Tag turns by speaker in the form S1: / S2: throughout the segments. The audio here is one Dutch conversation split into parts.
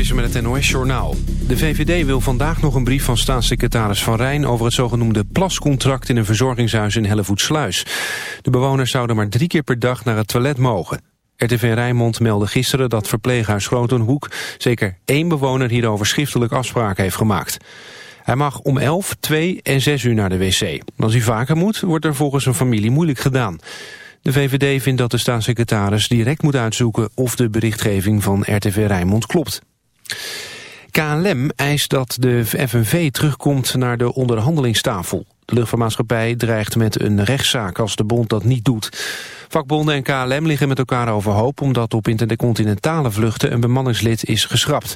S1: Visser met het NOS-journaal. De VVD wil vandaag nog een brief van staatssecretaris Van Rijn... over het zogenoemde plascontract in een verzorgingshuis in Hellevoetsluis. De bewoners zouden maar drie keer per dag naar het toilet mogen. RTV Rijnmond meldde gisteren dat verpleeghuis Grotenhoek... zeker één bewoner hierover schriftelijk afspraken heeft gemaakt. Hij mag om 11, 2 en 6 uur naar de wc. Als hij vaker moet, wordt er volgens een familie moeilijk gedaan. De VVD vindt dat de staatssecretaris direct moet uitzoeken of de berichtgeving van RTV Rijnmond klopt. KLM eist dat de FNV terugkomt naar de onderhandelingstafel. De luchtvaartmaatschappij dreigt met een rechtszaak als de bond dat niet doet. Vakbonden en KLM liggen met elkaar overhoop... omdat op intercontinentale vluchten een bemanningslid is geschrapt.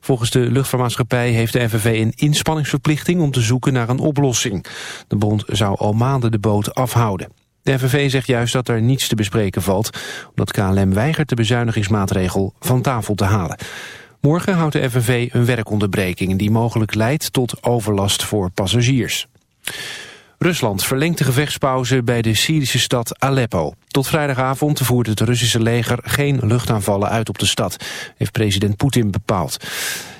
S1: Volgens de luchtvaartmaatschappij heeft de FNV een inspanningsverplichting... om te zoeken naar een oplossing. De bond zou al maanden de boot afhouden. De FNV zegt juist dat er niets te bespreken valt... omdat KLM weigert de bezuinigingsmaatregel van tafel te halen. Morgen houdt de FNV een werkonderbreking... die mogelijk leidt tot overlast voor passagiers. Rusland verlengt de gevechtspauze bij de Syrische stad Aleppo. Tot vrijdagavond voert het Russische leger geen luchtaanvallen uit op de stad, heeft president Poetin bepaald.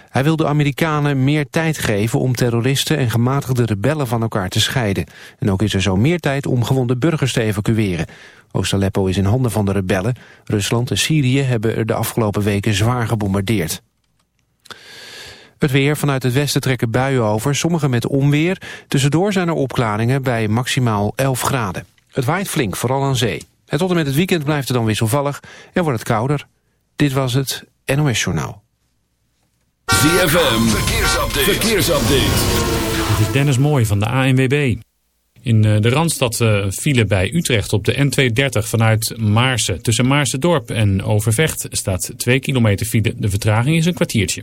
S1: Hij wil de Amerikanen meer tijd geven om terroristen en gematigde rebellen van elkaar te scheiden. En ook is er zo meer tijd om gewonde burgers te evacueren. Oost-Aleppo is in handen van de rebellen. Rusland en Syrië hebben er de afgelopen weken zwaar gebombardeerd. Het weer vanuit het westen trekken buien over, sommige met onweer. Tussendoor zijn er opklaringen bij maximaal 11 graden. Het waait flink, vooral aan zee. En tot en met het weekend blijft het dan wisselvallig en wordt het kouder. Dit was het NOS Journaal.
S2: ZFM, verkeersupdate. verkeersupdate.
S3: Dit is Dennis Mooij van de ANWB. In eh, de Randstad uh, file bij Utrecht op de N230 vanuit Maarsen. Tussen Maarsen-dorp en Overvecht staat 2 kilometer file. De vertraging is een kwartiertje.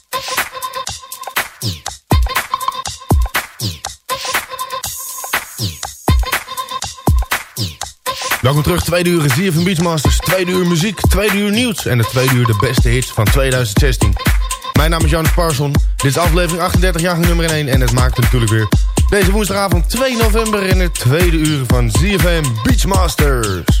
S4: Welkom terug, tweede uur van Beachmasters. Tweede uur muziek, tweede uur nieuws. En de tweede uur de beste hits van 2016. Mijn naam is Jan Parson. Dit is aflevering 38, jaar nummer 1. En het maakt natuurlijk weer deze woensdagavond 2 november... in het tweede uur van ZFM Beachmasters.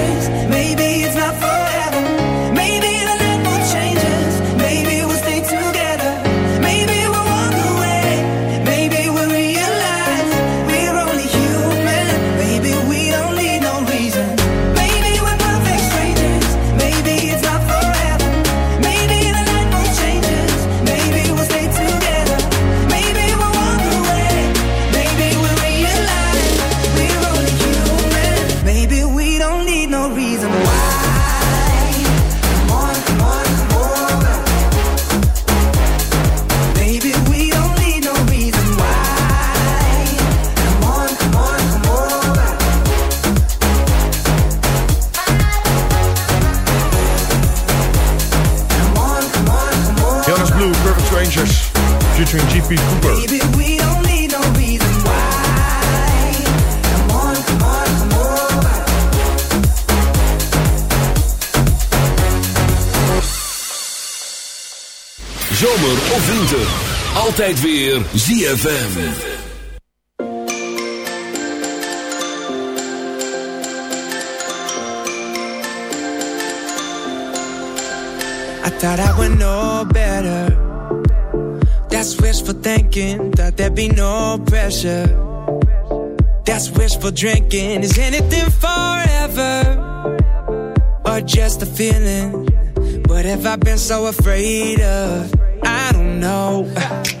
S4: Cooper.
S5: Maybe we don't need no reason why. Come on, come on, come over.
S2: Zomer of winter. Altijd weer ZFM.
S5: I thought I would know better. That's wishful thinking. Thought there'd be no pressure. That's wishful drinking. Is anything forever? Or just a feeling? What have I been so afraid of? I don't know.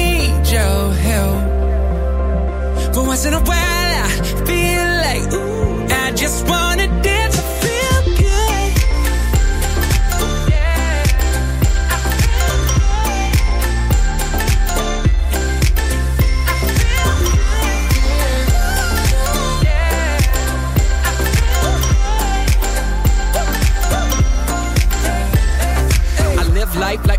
S5: your help. But once in a while, I feel like, ooh, I just wanna dance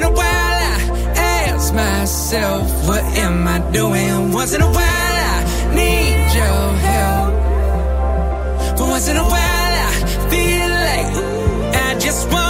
S5: In a while, I ask myself, what am I doing? Once in a while, I need your help. But once in a while, I feel like, ooh, I just wanna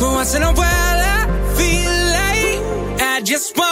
S5: But once in a while, I feel like I just wanna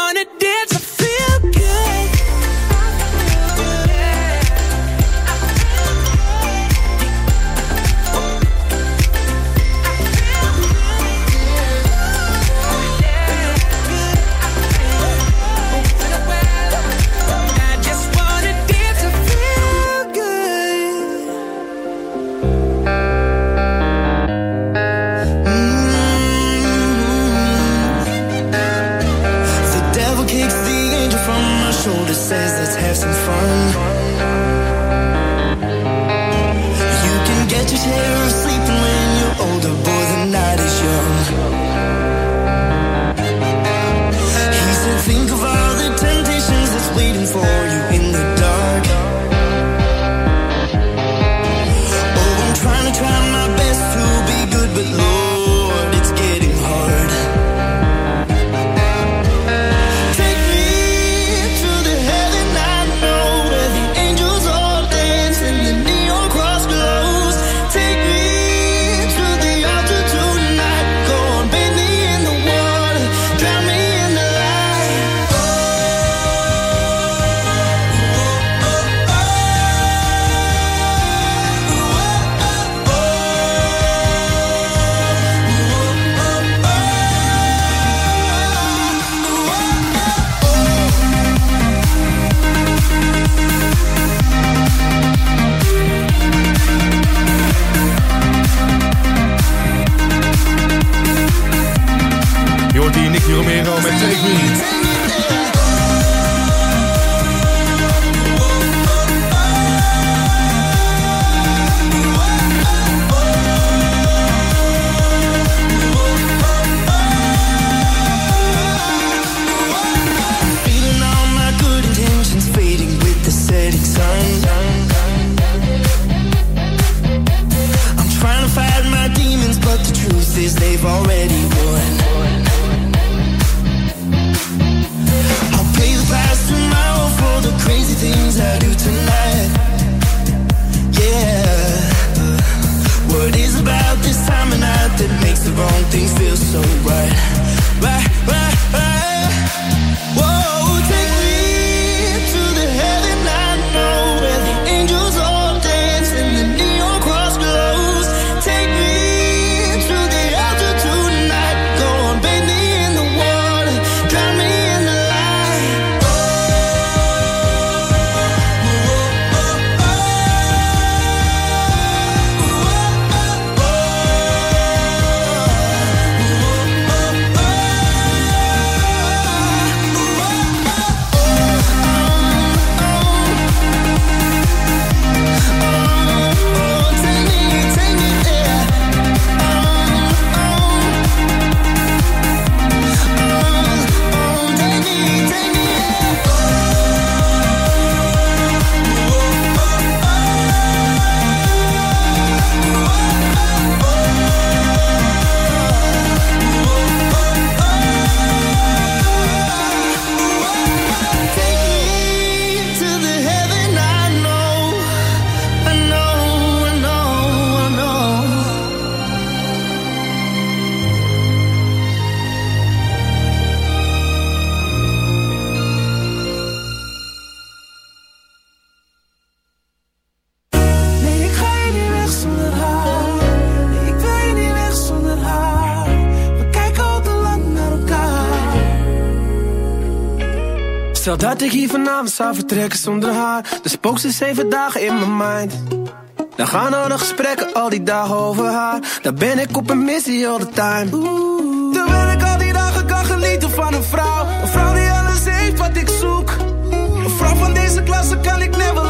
S6: so right, right.
S7: Dat ik hier vanavond zou vertrekken zonder haar. de spook ze zeven dagen in mijn mind. Dan gaan alle gesprekken al die dagen over haar. Daar ben ik op een missie all the time. Daar Terwijl ik al die dagen kan genieten van een vrouw. Een vrouw die alles heeft wat ik zoek. Een vrouw van deze klasse kan ik never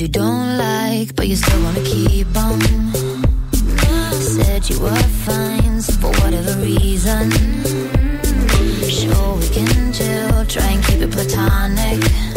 S8: you don't like, but you still wanna keep them. Said you were fine, so for whatever reason. Sure, we can chill, try and keep it platonic.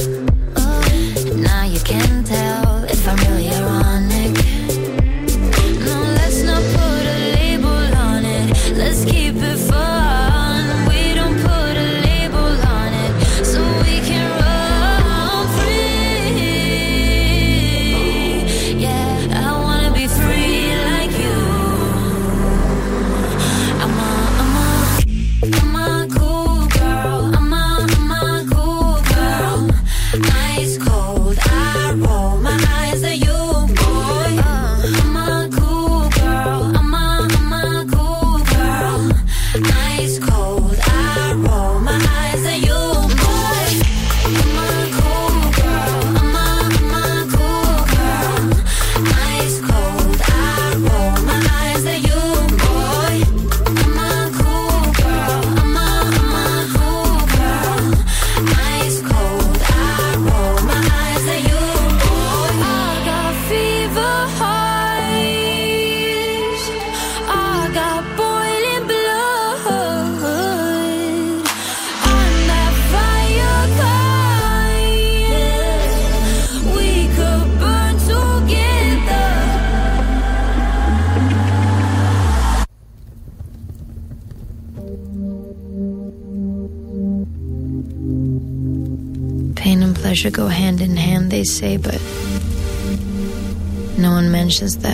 S8: Is
S7: the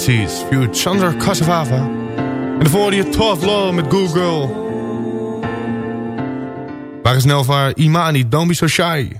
S4: Frequencies, View Chandra Kasavava. En de je 12 Law met Google. Waar is Nelva Imani, Don't Be So Shy.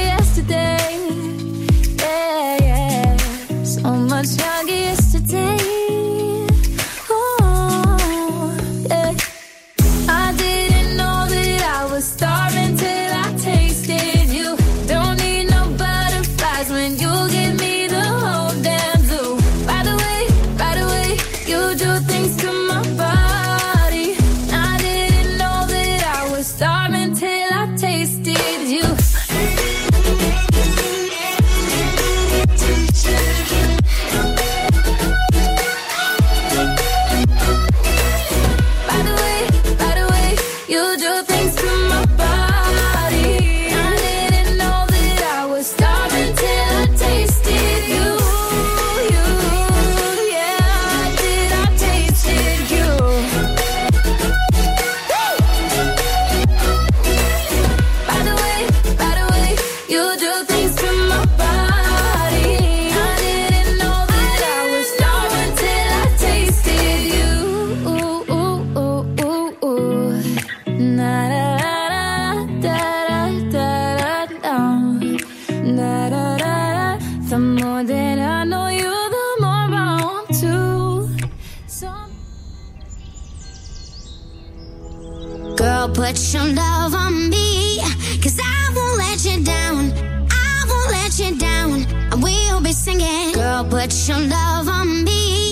S9: Girl, put your love on me. Cause I won't let you down. I won't let you down. I
S10: will be singing. Girl, put your love on me.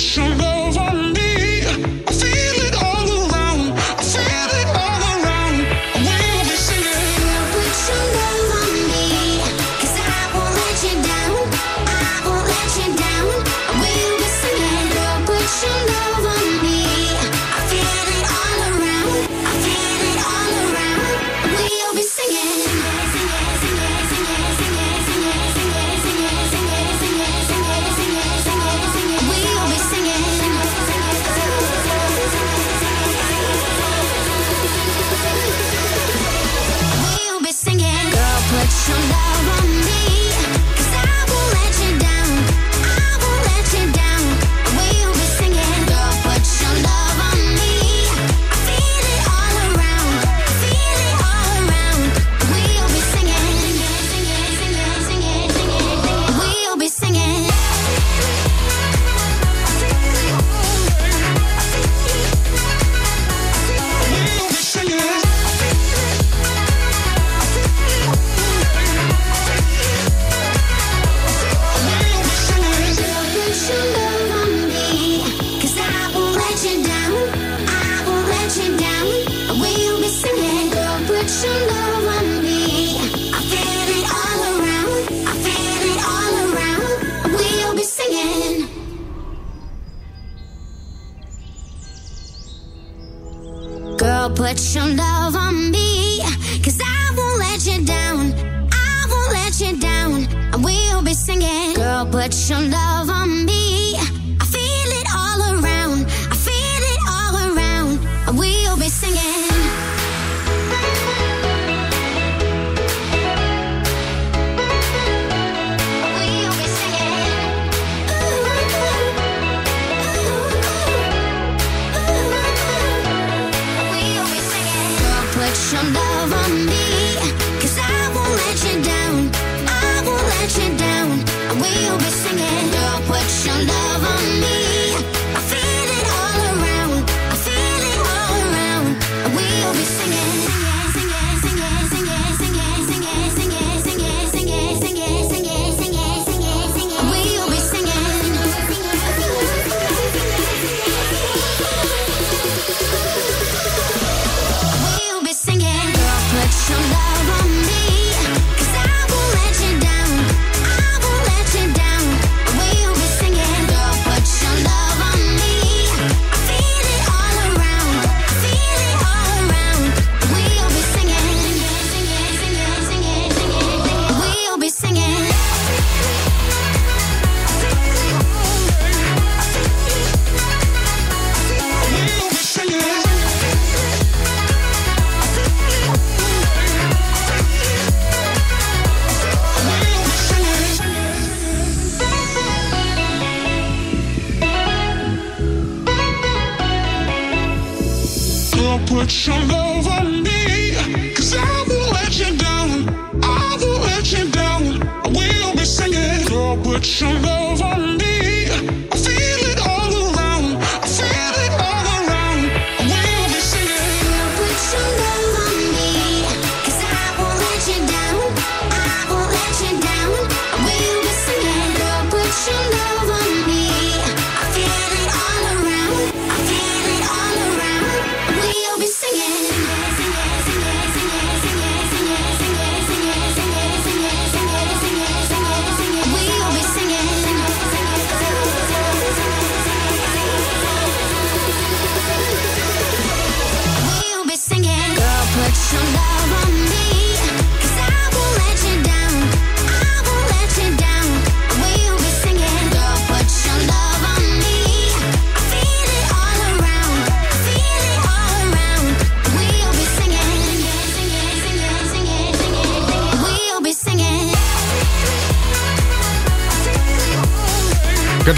S10: sugar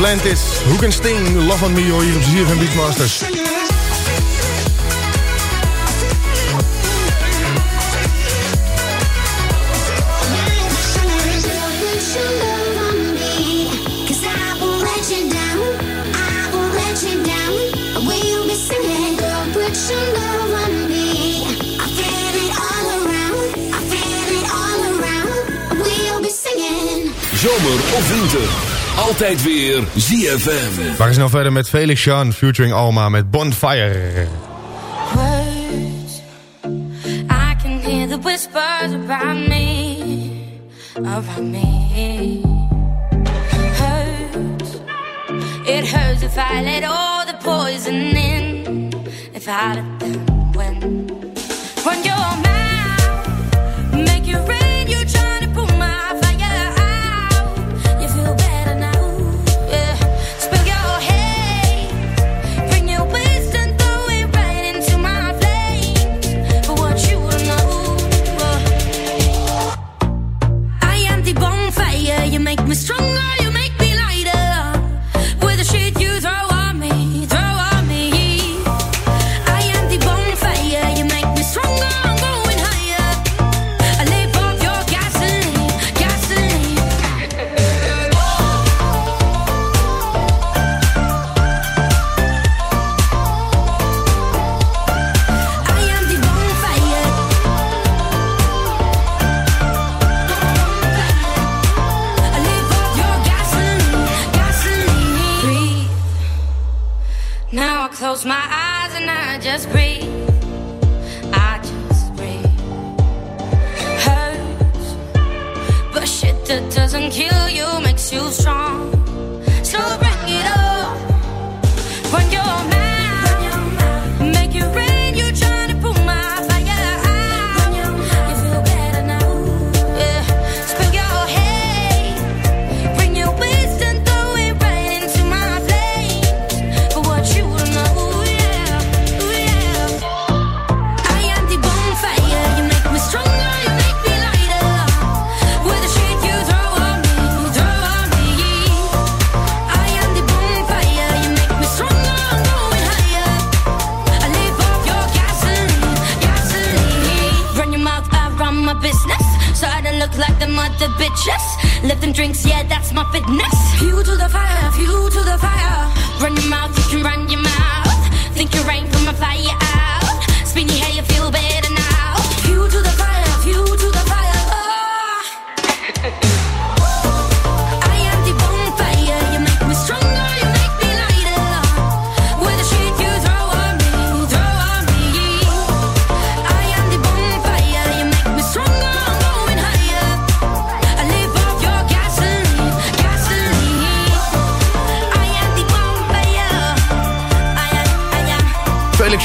S4: Atlantis, Hook and Sting, Love on Me, hoor hier op van Beachmasters.
S2: Zomer of winter. Altijd weer ZFM.
S4: Waar is nou verder met Felix Sean featuring Alma met Bonfire.
S8: Words, I can hear the whispers around me, around me.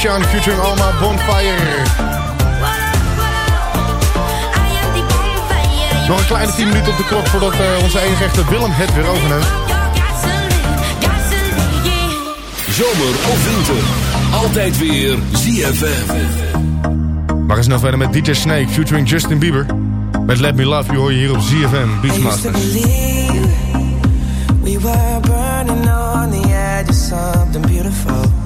S4: Sean featuring Alma Bonfire. Nog een kleine 10 minuten op de klok voordat eh, onze enige echte Willem het weer overneemt.
S2: Zomer of winter, altijd weer ZFM.
S4: Maar eens nog verder met DJ Snake featuring Justin Bieber. Met Let Me Love You hoor je hier op ZFM Beachmasters.
S5: We were burning on the edge of something beautiful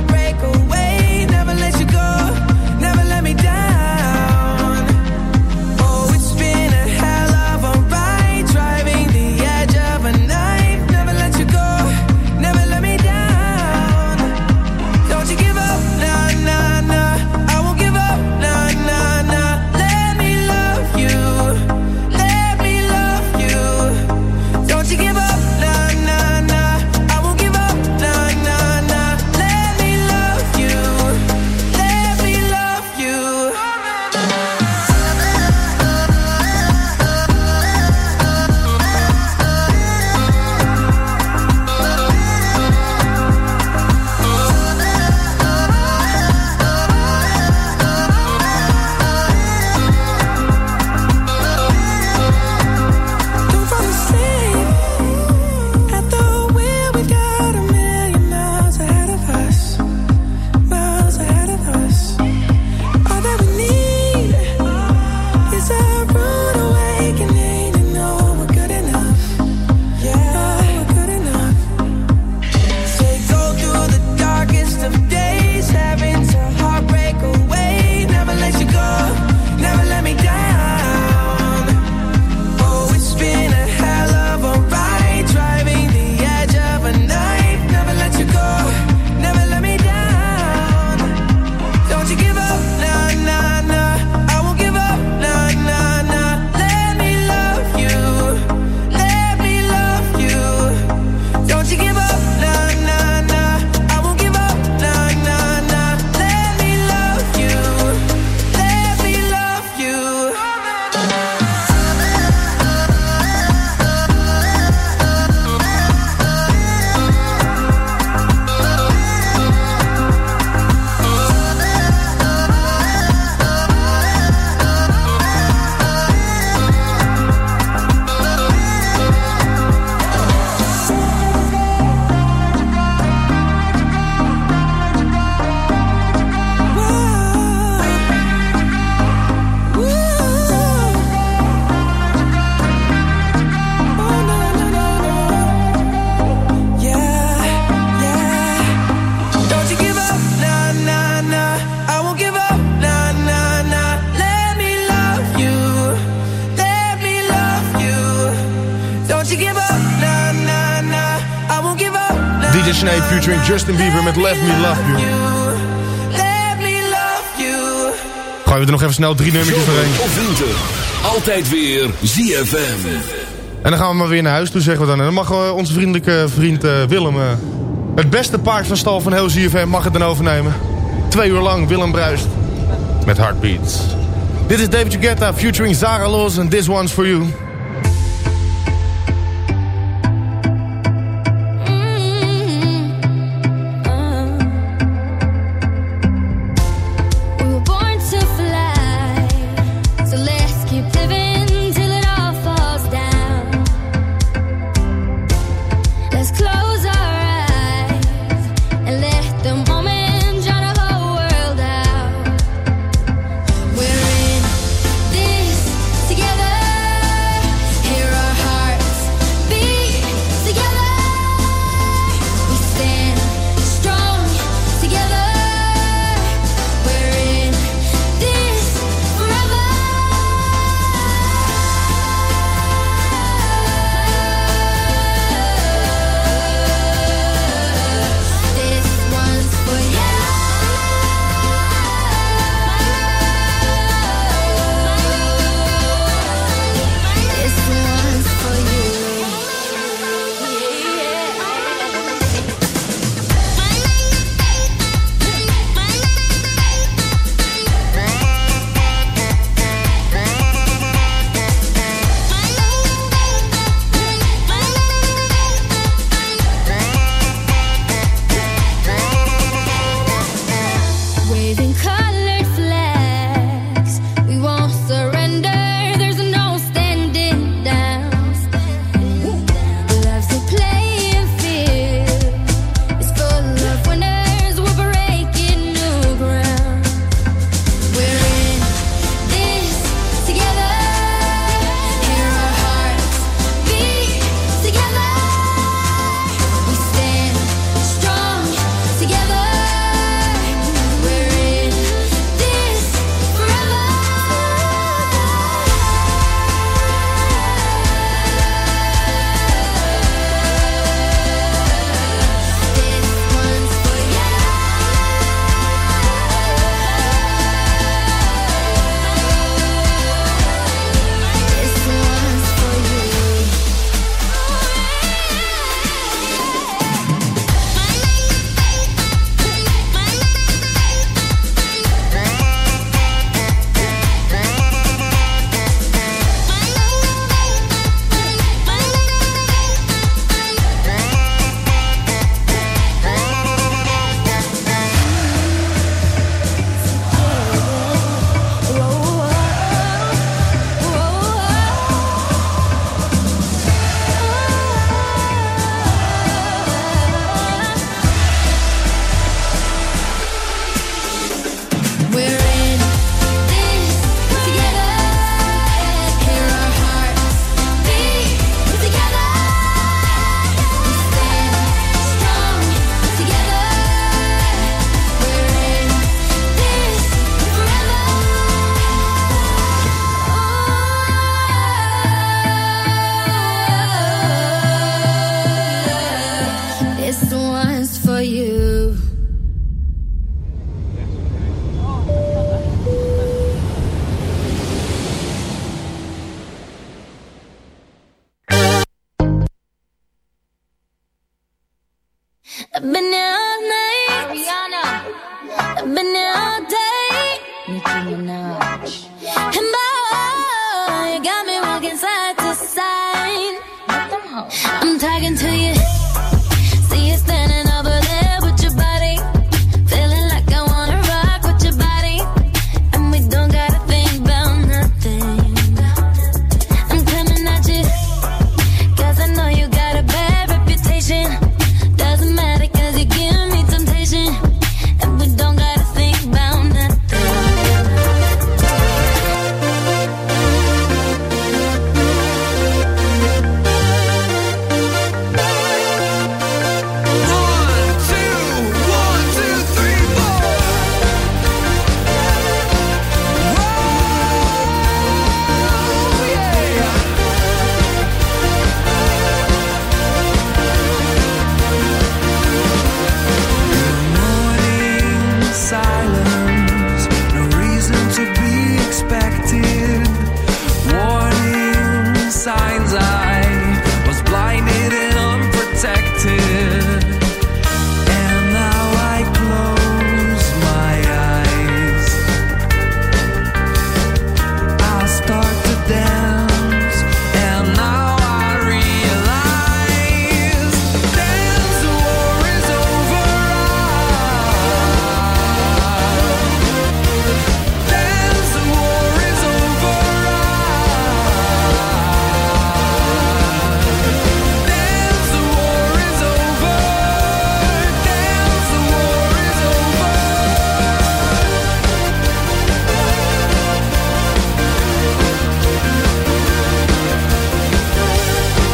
S4: DJ Snee featuring Justin Bieber met Let Me Love You. Gooien we er nog even snel drie nummertjes doorheen.
S2: Altijd weer ZFM.
S4: En dan gaan we maar weer naar huis toe, zeggen we dan. En dan mag eh, onze vriendelijke vriend eh, Willem... Eh, het beste paard van stal van heel ZFM mag het dan overnemen. Twee uur lang, Willem Bruist. Met Heartbeats. Dit is David Guetta featuring Zara Los en This One's For You.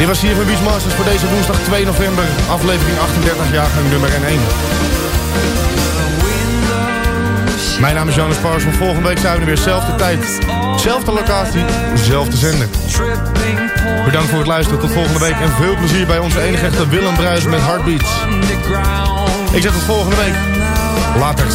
S5: Dit was hier van Beachmasters voor deze woensdag 2 november. Aflevering 38, jaargang nummer 1. Mijn naam is Jonas Parsons. Volgende week zijn we er weer. Zelfde tijd, zelfde locatie, zelfde zender. Bedankt voor het luisteren. Tot volgende week. En veel plezier bij onze enige echte Willem Bruis met Heartbeats. Ik zeg tot volgende week. Laters.